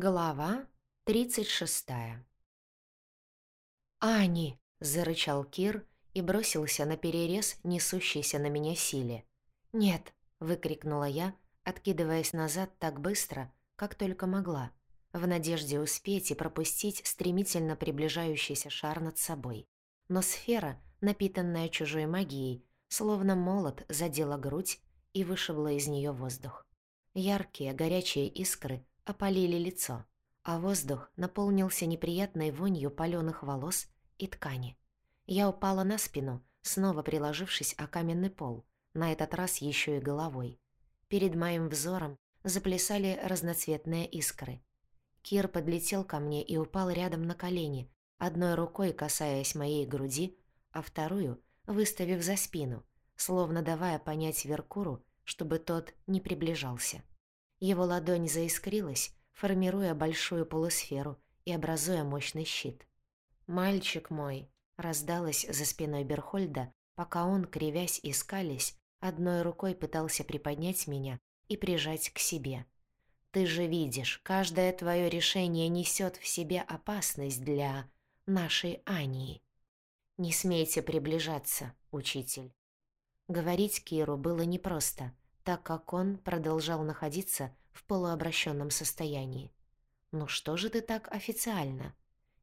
Глава 36 «Ани!» – зарычал Кир и бросился на перерез несущейся на меня силе. «Нет!» – выкрикнула я, откидываясь назад так быстро, как только могла, в надежде успеть и пропустить стремительно приближающийся шар над собой. Но сфера, напитанная чужой магией, словно молот задела грудь и вышибла из нее воздух. Яркие, горячие искры опалили лицо, а воздух наполнился неприятной вонью палёных волос и ткани. Я упала на спину, снова приложившись о каменный пол, на этот раз еще и головой. Перед моим взором заплясали разноцветные искры. Кир подлетел ко мне и упал рядом на колени, одной рукой касаясь моей груди, а вторую выставив за спину, словно давая понять Веркуру, чтобы тот не приближался. Его ладонь заискрилась, формируя большую полусферу и образуя мощный щит. «Мальчик мой!» — раздалось за спиной Берхольда, пока он, кривясь и скались, одной рукой пытался приподнять меня и прижать к себе. «Ты же видишь, каждое твое решение несет в себе опасность для нашей Ании. Не смейте приближаться, учитель». Говорить Киру было непросто — так как он продолжал находиться в полуобращенном состоянии. «Ну что же ты так официально?»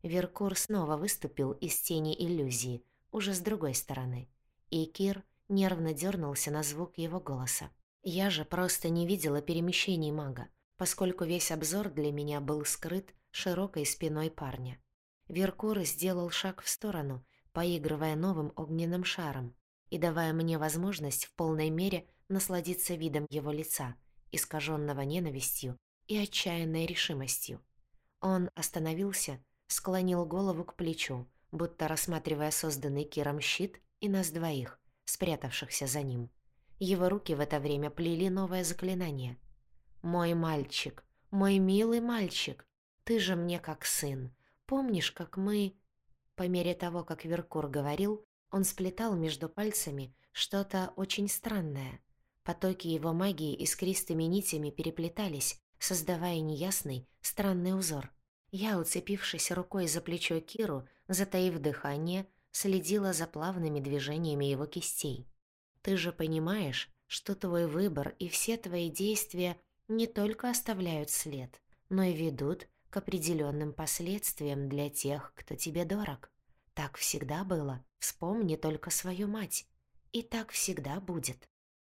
Веркур снова выступил из тени иллюзии, уже с другой стороны, и Кир нервно дернулся на звук его голоса. Я же просто не видела перемещений мага, поскольку весь обзор для меня был скрыт широкой спиной парня. Веркур сделал шаг в сторону, поигрывая новым огненным шаром и давая мне возможность в полной мере насладиться видом его лица, искаженного ненавистью и отчаянной решимостью. Он остановился, склонил голову к плечу, будто рассматривая созданный Киром щит и нас двоих, спрятавшихся за ним. Его руки в это время плели новое заклинание. «Мой мальчик, мой милый мальчик, ты же мне как сын. Помнишь, как мы...» По мере того, как Веркур говорил, он сплетал между пальцами что-то очень странное. Потоки его магии искристыми нитями переплетались, создавая неясный, странный узор. Я, уцепившись рукой за плечо Киру, затаив дыхание, следила за плавными движениями его кистей. «Ты же понимаешь, что твой выбор и все твои действия не только оставляют след, но и ведут к определенным последствиям для тех, кто тебе дорог. Так всегда было, вспомни только свою мать. И так всегда будет».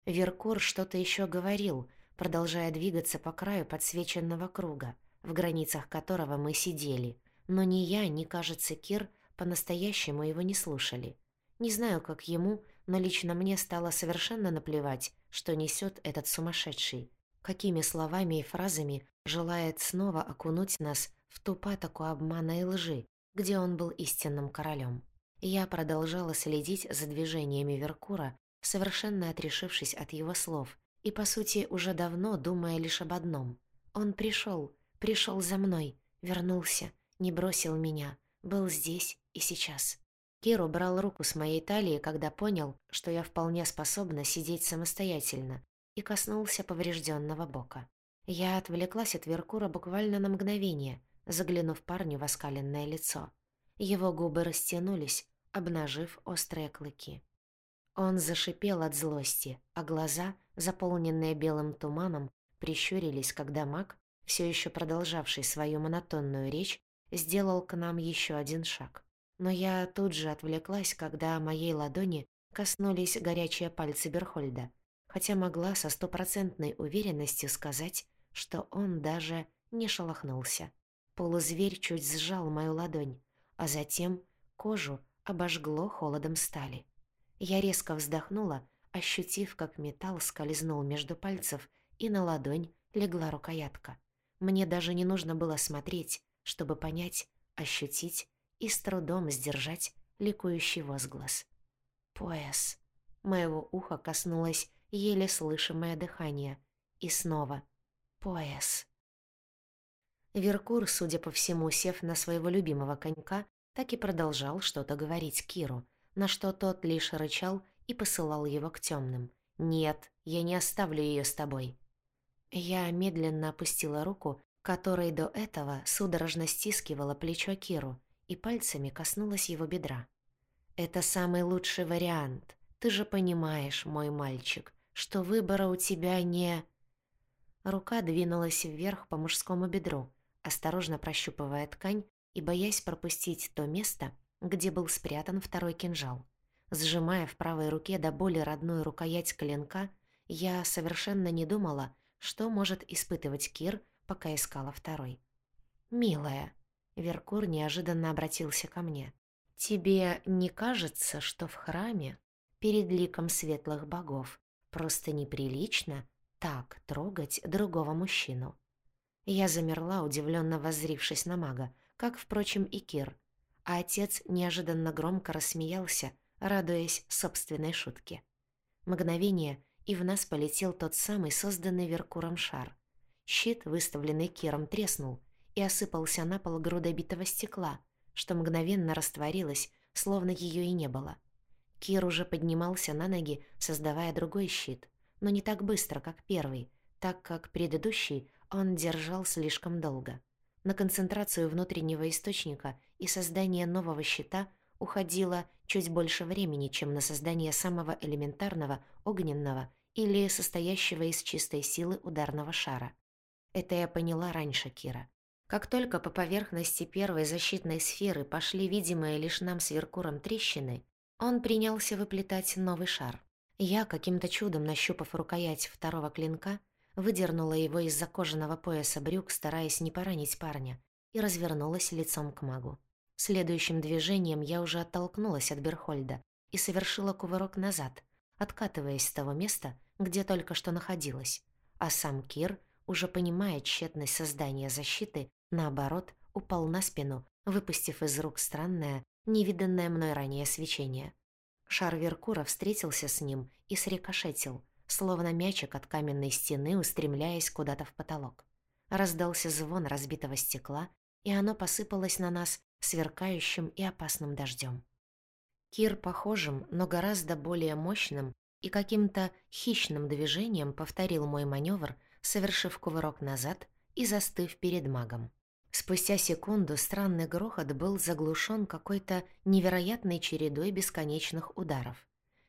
Веркур что-то еще говорил, продолжая двигаться по краю подсвеченного круга, в границах которого мы сидели. Но ни я, ни, кажется, Кир по-настоящему его не слушали. Не знаю, как ему, но лично мне стало совершенно наплевать, что несет этот сумасшедший. Какими словами и фразами желает снова окунуть нас в ту патоку обмана и лжи, где он был истинным королем. Я продолжала следить за движениями Веркура, совершенно отрешившись от его слов и, по сути, уже давно думая лишь об одном. Он пришел, пришел за мной, вернулся, не бросил меня, был здесь и сейчас. Кир убрал руку с моей талии, когда понял, что я вполне способна сидеть самостоятельно, и коснулся поврежденного бока. Я отвлеклась от Веркура буквально на мгновение, заглянув парню в оскаленное лицо. Его губы растянулись, обнажив острые клыки. Он зашипел от злости, а глаза, заполненные белым туманом, прищурились, когда маг, все еще продолжавший свою монотонную речь, сделал к нам еще один шаг. Но я тут же отвлеклась, когда моей ладони коснулись горячие пальцы Берхольда, хотя могла со стопроцентной уверенностью сказать, что он даже не шелохнулся. Полузверь чуть сжал мою ладонь, а затем кожу обожгло холодом стали. Я резко вздохнула, ощутив, как металл скользнул между пальцев, и на ладонь легла рукоятка. Мне даже не нужно было смотреть, чтобы понять, ощутить и с трудом сдержать ликующий возглас. «Пояс». Моего уха коснулось еле слышимое дыхание. И снова «Пояс». Веркур, судя по всему, сев на своего любимого конька, так и продолжал что-то говорить Киру — на что тот лишь рычал и посылал его к темным. «Нет, я не оставлю ее с тобой». Я медленно опустила руку, которой до этого судорожно стискивала плечо Киру и пальцами коснулась его бедра. «Это самый лучший вариант. Ты же понимаешь, мой мальчик, что выбора у тебя не...» Рука двинулась вверх по мужскому бедру, осторожно прощупывая ткань и боясь пропустить то место, где был спрятан второй кинжал. Сжимая в правой руке до боли родную рукоять клинка, я совершенно не думала, что может испытывать Кир, пока искала второй. «Милая», — Веркур неожиданно обратился ко мне, «тебе не кажется, что в храме, перед ликом светлых богов, просто неприлично так трогать другого мужчину?» Я замерла, удивленно воззрившись на мага, как, впрочем, и Кир, а отец неожиданно громко рассмеялся, радуясь собственной шутке. Мгновение, и в нас полетел тот самый созданный Веркуром шар. Щит, выставленный Киром, треснул и осыпался на пол грудой битого стекла, что мгновенно растворилось, словно ее и не было. Кир уже поднимался на ноги, создавая другой щит, но не так быстро, как первый, так как предыдущий он держал слишком долго. На концентрацию внутреннего источника и создание нового щита уходило чуть больше времени, чем на создание самого элементарного, огненного или состоящего из чистой силы ударного шара. Это я поняла раньше Кира. Как только по поверхности первой защитной сферы пошли видимые лишь нам с Веркуром трещины, он принялся выплетать новый шар. Я, каким-то чудом нащупав рукоять второго клинка, выдернула его из-за кожаного пояса брюк, стараясь не поранить парня, и развернулась лицом к магу. Следующим движением я уже оттолкнулась от Берхольда и совершила кувырок назад, откатываясь с того места, где только что находилась. А сам Кир, уже понимая тщетность создания защиты, наоборот, упал на спину, выпустив из рук странное, невиданное мной ранее свечение. Шар Веркура встретился с ним и срикошетил, словно мячик от каменной стены, устремляясь куда-то в потолок. Раздался звон разбитого стекла, и оно посыпалось на нас сверкающим и опасным дождем. Кир похожим, но гораздо более мощным и каким-то хищным движением повторил мой маневр, совершив кувырок назад и застыв перед магом. Спустя секунду странный грохот был заглушен какой-то невероятной чередой бесконечных ударов.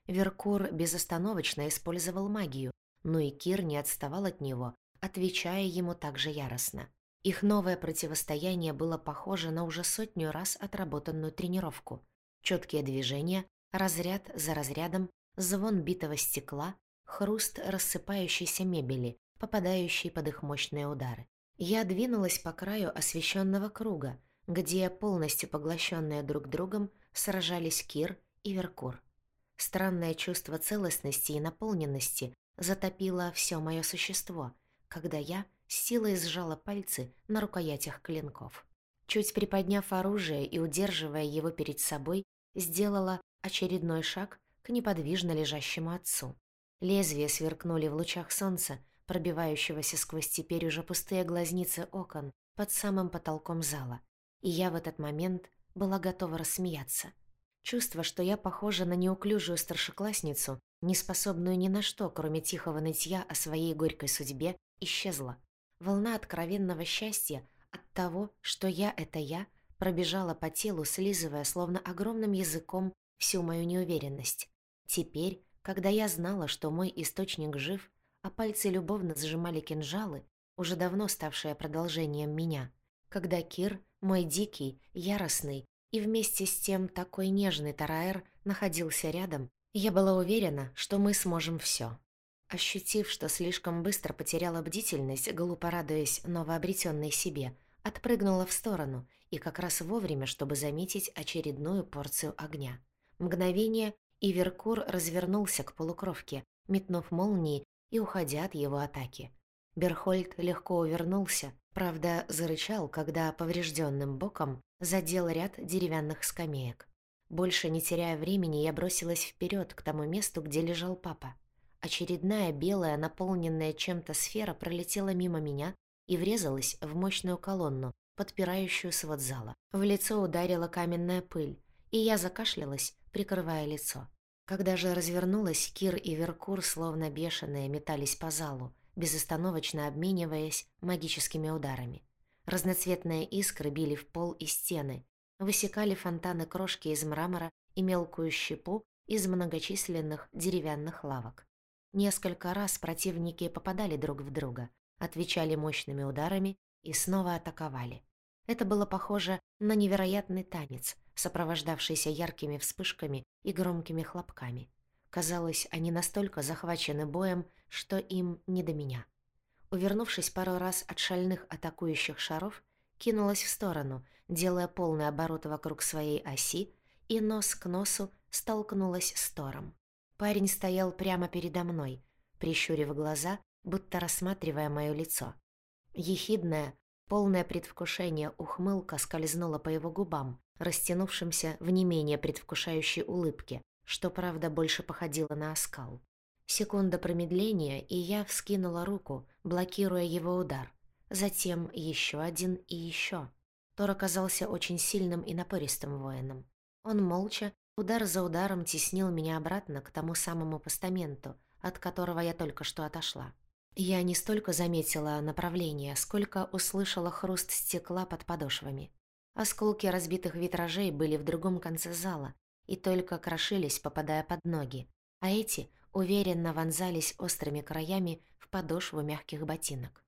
Веркур безостановочно использовал магию, но и Кир не отставал от него, отвечая ему также яростно. Их новое противостояние было похоже на уже сотню раз отработанную тренировку. Четкие движения, разряд за разрядом, звон битого стекла, хруст рассыпающейся мебели, попадающей под их мощные удары. Я двинулась по краю освещенного круга, где, полностью поглощенные друг другом, сражались Кир и Веркур. Странное чувство целостности и наполненности затопило все мое существо, когда я силой сжала пальцы на рукоятях клинков. Чуть приподняв оружие и удерживая его перед собой, сделала очередной шаг к неподвижно лежащему отцу. Лезвия сверкнули в лучах солнца, пробивающегося сквозь теперь уже пустые глазницы окон под самым потолком зала. И я в этот момент была готова рассмеяться. Чувство, что я похожа на неуклюжую старшеклассницу, не способную ни на что, кроме тихого нытья о своей горькой судьбе, исчезло. Волна откровенного счастья от того, что я — это я, пробежала по телу, слизывая словно огромным языком всю мою неуверенность. Теперь, когда я знала, что мой источник жив, а пальцы любовно сжимали кинжалы, уже давно ставшие продолжением меня, когда Кир, мой дикий, яростный и вместе с тем такой нежный Тараэр находился рядом, я была уверена, что мы сможем все. Ощутив, что слишком быстро потеряла бдительность, глупо радуясь новообретенной себе, отпрыгнула в сторону и как раз вовремя, чтобы заметить очередную порцию огня. Мгновение, и Веркур развернулся к полукровке, метнув молнии и уходя от его атаки. Берхольд легко увернулся, правда, зарычал, когда поврежденным боком задел ряд деревянных скамеек. Больше не теряя времени, я бросилась вперед к тому месту, где лежал папа. Очередная белая, наполненная чем-то сфера пролетела мимо меня и врезалась в мощную колонну, подпирающую свод зала. В лицо ударила каменная пыль, и я закашлялась, прикрывая лицо. Когда же развернулась, Кир и Веркур, словно бешеные, метались по залу, безостановочно обмениваясь магическими ударами. Разноцветные искры били в пол и стены, высекали фонтаны крошки из мрамора и мелкую щепу из многочисленных деревянных лавок. Несколько раз противники попадали друг в друга, отвечали мощными ударами и снова атаковали. Это было похоже на невероятный танец, сопровождавшийся яркими вспышками и громкими хлопками. Казалось, они настолько захвачены боем, что им не до меня. Увернувшись пару раз от шальных атакующих шаров, кинулась в сторону, делая полный оборот вокруг своей оси, и нос к носу столкнулась с Тором. Парень стоял прямо передо мной, прищурив глаза, будто рассматривая моё лицо. Ехидная, полное предвкушение ухмылка скользнула по его губам, растянувшимся в не менее предвкушающей улыбке, что, правда, больше походило на оскал. Секунда промедления, и я вскинула руку, блокируя его удар. Затем еще один и еще. Тор оказался очень сильным и напористым воином. Он молча, удар за ударом теснил меня обратно к тому самому постаменту, от которого я только что отошла. Я не столько заметила направление, сколько услышала хруст стекла под подошвами. Осколки разбитых витражей были в другом конце зала, и только крошились, попадая под ноги, а эти уверенно вонзались острыми краями в подошву мягких ботинок.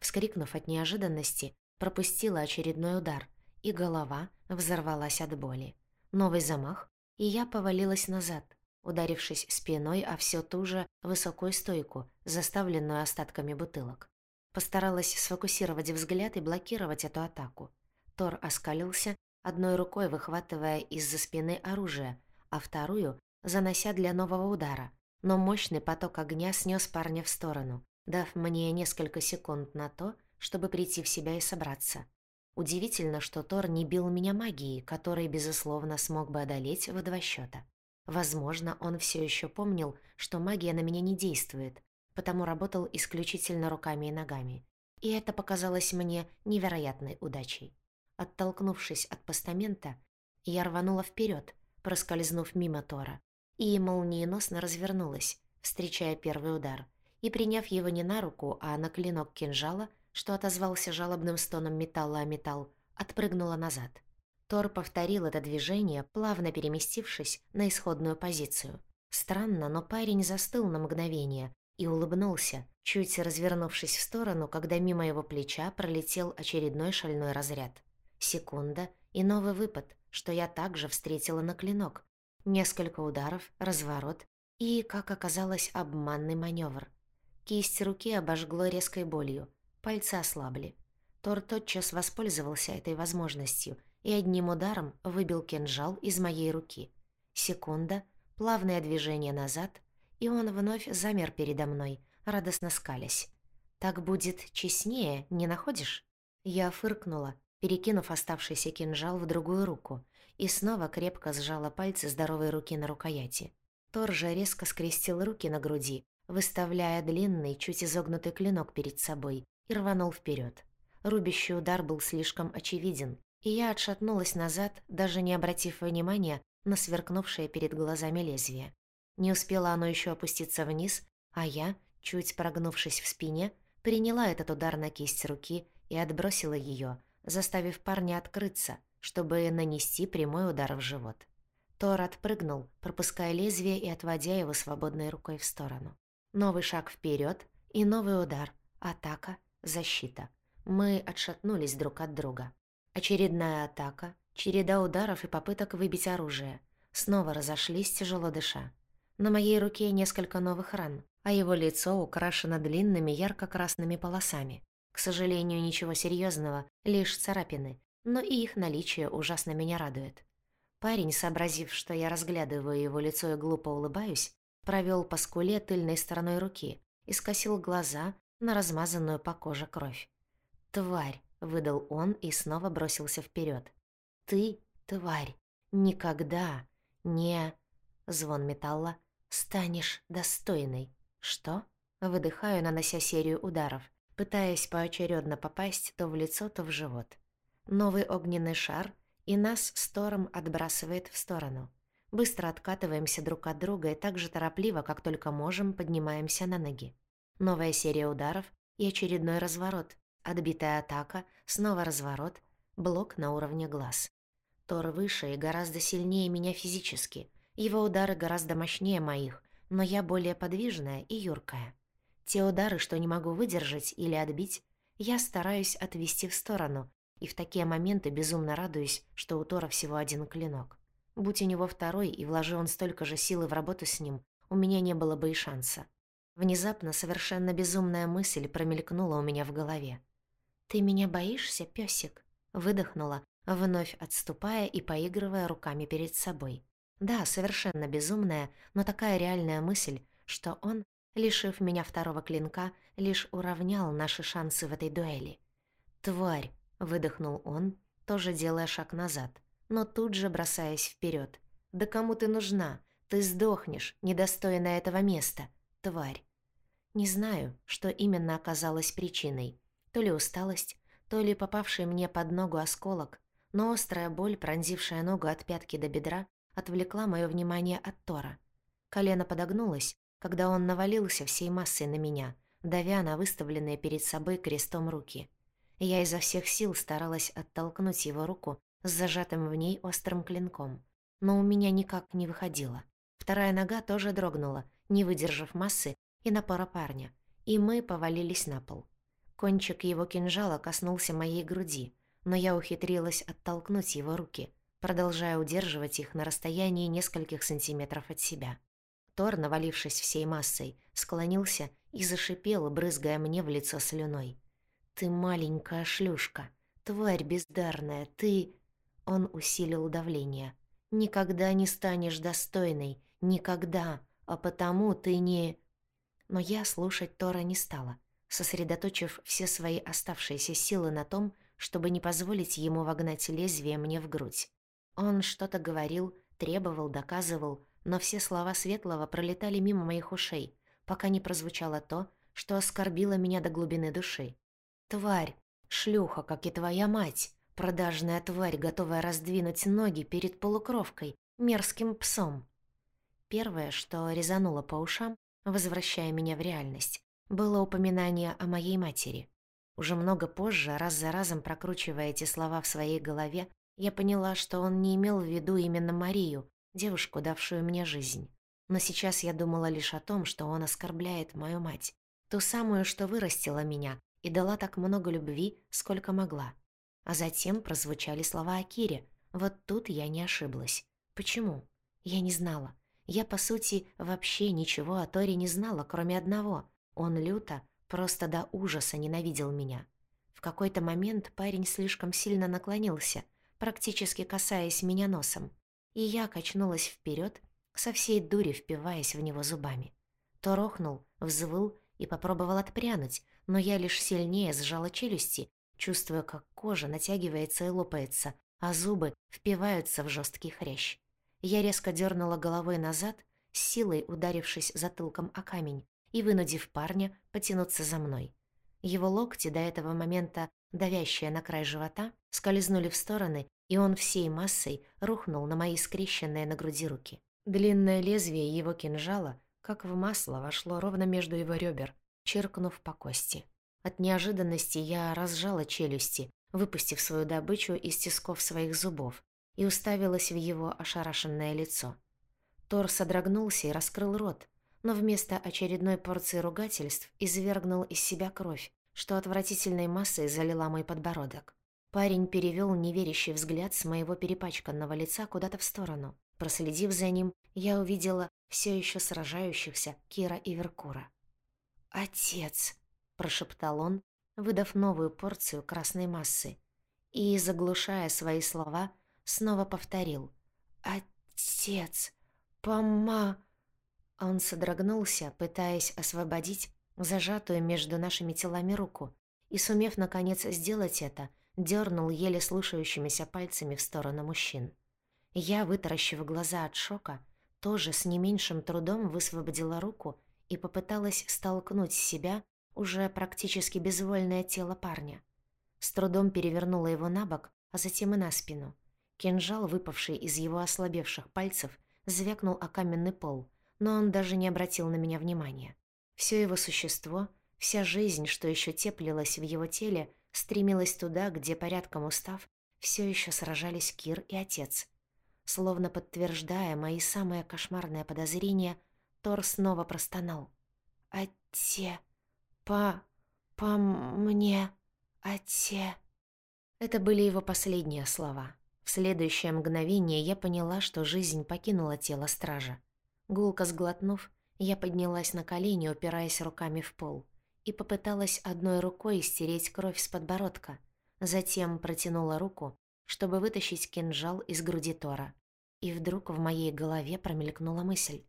Вскрикнув от неожиданности, пропустила очередной удар, и голова взорвалась от боли. Новый замах, и я повалилась назад, ударившись спиной о всё ту же высокую стойку, заставленную остатками бутылок. Постаралась сфокусировать взгляд и блокировать эту атаку. Тор оскалился одной рукой выхватывая из-за спины оружие, а вторую занося для нового удара. Но мощный поток огня снес парня в сторону, дав мне несколько секунд на то, чтобы прийти в себя и собраться. Удивительно, что Тор не бил меня магией, которой, безусловно, смог бы одолеть в два счета. Возможно, он все еще помнил, что магия на меня не действует, потому работал исключительно руками и ногами. И это показалось мне невероятной удачей. Оттолкнувшись от постамента, я рванула вперед, проскользнув мимо Тора, и молниеносно развернулась, встречая первый удар, и, приняв его не на руку, а на клинок кинжала, что отозвался жалобным стоном металла о металл, отпрыгнула назад. Тор повторил это движение, плавно переместившись на исходную позицию. Странно, но парень застыл на мгновение и улыбнулся, чуть развернувшись в сторону, когда мимо его плеча пролетел очередной шальной разряд. Секунда и новый выпад, что я также встретила на клинок. Несколько ударов, разворот и, как оказалось, обманный маневр. Кисть руки обожгло резкой болью, пальцы ослабли. Тор тотчас воспользовался этой возможностью и одним ударом выбил кинжал из моей руки. Секунда, плавное движение назад, и он вновь замер передо мной, радостно скалясь. «Так будет честнее, не находишь?» Я фыркнула, перекинув оставшийся кинжал в другую руку, и снова крепко сжала пальцы здоровой руки на рукояти. Тор же резко скрестил руки на груди, выставляя длинный, чуть изогнутый клинок перед собой, и рванул вперед. Рубящий удар был слишком очевиден, и я отшатнулась назад, даже не обратив внимания на сверкнувшее перед глазами лезвие. Не успело оно еще опуститься вниз, а я, чуть прогнувшись в спине, приняла этот удар на кисть руки и отбросила ее, заставив парня открыться, чтобы нанести прямой удар в живот. Тор отпрыгнул, пропуская лезвие и отводя его свободной рукой в сторону. Новый шаг вперед и новый удар. Атака, защита. Мы отшатнулись друг от друга. Очередная атака, череда ударов и попыток выбить оружие. Снова разошлись, тяжело дыша. На моей руке несколько новых ран, а его лицо украшено длинными ярко-красными полосами. К сожалению, ничего серьезного, лишь царапины, но и их наличие ужасно меня радует. Парень, сообразив, что я разглядываю его лицо и глупо улыбаюсь, провел по скуле тыльной стороной руки и скосил глаза на размазанную по коже кровь. «Тварь!» — выдал он и снова бросился вперед. «Ты, тварь, никогда не...» — звон металла. «Станешь достойной». «Что?» — выдыхаю, нанося серию ударов пытаясь поочередно попасть то в лицо, то в живот. Новый огненный шар, и нас с Тором отбрасывает в сторону. Быстро откатываемся друг от друга и так же торопливо, как только можем, поднимаемся на ноги. Новая серия ударов и очередной разворот, Отбитая атака, снова разворот, блок на уровне глаз. Тор выше и гораздо сильнее меня физически. Его удары гораздо мощнее моих, но я более подвижная и юркая. Те удары, что не могу выдержать или отбить, я стараюсь отвести в сторону, и в такие моменты безумно радуюсь, что у Тора всего один клинок. Будь у него второй, и вложил он столько же силы в работу с ним, у меня не было бы и шанса. Внезапно совершенно безумная мысль промелькнула у меня в голове. «Ты меня боишься, пёсик?» Выдохнула, вновь отступая и поигрывая руками перед собой. Да, совершенно безумная, но такая реальная мысль, что он, лишив меня второго клинка, лишь уравнял наши шансы в этой дуэли. «Тварь!» — выдохнул он, тоже делая шаг назад, но тут же бросаясь вперед. «Да кому ты нужна? Ты сдохнешь, недостойная этого места, тварь!» Не знаю, что именно оказалось причиной. То ли усталость, то ли попавший мне под ногу осколок, но острая боль, пронзившая ногу от пятки до бедра, отвлекла мое внимание от Тора. Колено подогнулось, когда он навалился всей массой на меня, давя на выставленные перед собой крестом руки. Я изо всех сил старалась оттолкнуть его руку с зажатым в ней острым клинком, но у меня никак не выходило. Вторая нога тоже дрогнула, не выдержав массы и напора парня, и мы повалились на пол. Кончик его кинжала коснулся моей груди, но я ухитрилась оттолкнуть его руки, продолжая удерживать их на расстоянии нескольких сантиметров от себя. Тор, навалившись всей массой, склонился и зашипел, брызгая мне в лицо слюной. «Ты маленькая шлюшка, тварь бездарная, ты...» Он усилил давление. «Никогда не станешь достойной, никогда, а потому ты не...» Но я слушать Тора не стала сосредоточив все свои оставшиеся силы на том, чтобы не позволить ему вогнать лезвие мне в грудь. Он что-то говорил, требовал, доказывал, но все слова Светлого пролетали мимо моих ушей, пока не прозвучало то, что оскорбило меня до глубины души. «Тварь! Шлюха, как и твоя мать! Продажная тварь, готовая раздвинуть ноги перед полукровкой, мерзким псом!» Первое, что резануло по ушам, возвращая меня в реальность, было упоминание о моей матери. Уже много позже, раз за разом прокручивая эти слова в своей голове, я поняла, что он не имел в виду именно Марию, девушку, давшую мне жизнь. Но сейчас я думала лишь о том, что он оскорбляет мою мать, ту самую, что вырастила меня и дала так много любви, сколько могла. А затем прозвучали слова о Кире. Вот тут я не ошиблась. Почему? Я не знала. Я, по сути, вообще ничего о Торе не знала, кроме одного. Он люто, просто до ужаса ненавидел меня. В какой-то момент парень слишком сильно наклонился, практически касаясь меня носом, и я качнулась вперед, со всей дури впиваясь в него зубами. То рохнул, взвыл и попробовал отпрянуть, но я лишь сильнее сжала челюсти, чувствуя, как кожа натягивается и лопается, а зубы впиваются в жесткий хрящ. Я резко дернула головой назад, силой ударившись затылком о камень, и вынудив парня потянуться за мной. Его локти, до этого момента давящие на край живота, скользнули в стороны, и он всей массой рухнул на мои скрещенные на груди руки. Длинное лезвие его кинжала, как в масло, вошло ровно между его ребер, чиркнув по кости. От неожиданности я разжала челюсти, выпустив свою добычу из тисков своих зубов, и уставилась в его ошарашенное лицо. Тор содрогнулся и раскрыл рот, но вместо очередной порции ругательств извергнул из себя кровь, что отвратительной массой залила мой подбородок. Парень перевел неверящий взгляд с моего перепачканного лица куда-то в сторону. Проследив за ним, я увидела все еще сражающихся Кира и Веркура. «Отец!» – прошептал он, выдав новую порцию красной массы. И, заглушая свои слова, снова повторил. «Отец! Пома...» Он содрогнулся, пытаясь освободить зажатую между нашими телами руку, и, сумев наконец сделать это, дернул еле слушающимися пальцами в сторону мужчин. Я, вытаращив глаза от шока, тоже с не меньшим трудом высвободила руку и попыталась столкнуть с себя уже практически безвольное тело парня. С трудом перевернула его на бок, а затем и на спину. Кинжал, выпавший из его ослабевших пальцев, звякнул о каменный пол, но он даже не обратил на меня внимания. Все его существо, Вся жизнь, что еще теплилась в его теле, стремилась туда, где, порядком устав, все еще сражались Кир и отец. Словно подтверждая мои самые кошмарные подозрения, Тор снова простонал. «Отце... по... по мне... отце...» Это были его последние слова. В следующее мгновение я поняла, что жизнь покинула тело стража. Гулко сглотнув, я поднялась на колени, упираясь руками в пол, и попыталась одной рукой стереть кровь с подбородка, затем протянула руку, чтобы вытащить кинжал из груди Тора. И вдруг в моей голове промелькнула мысль,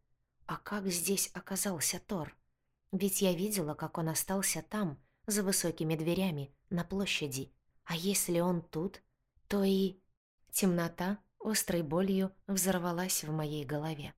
а как здесь оказался Тор? Ведь я видела, как он остался там, за высокими дверями, на площади. А если он тут, то и... Темнота острой болью взорвалась в моей голове.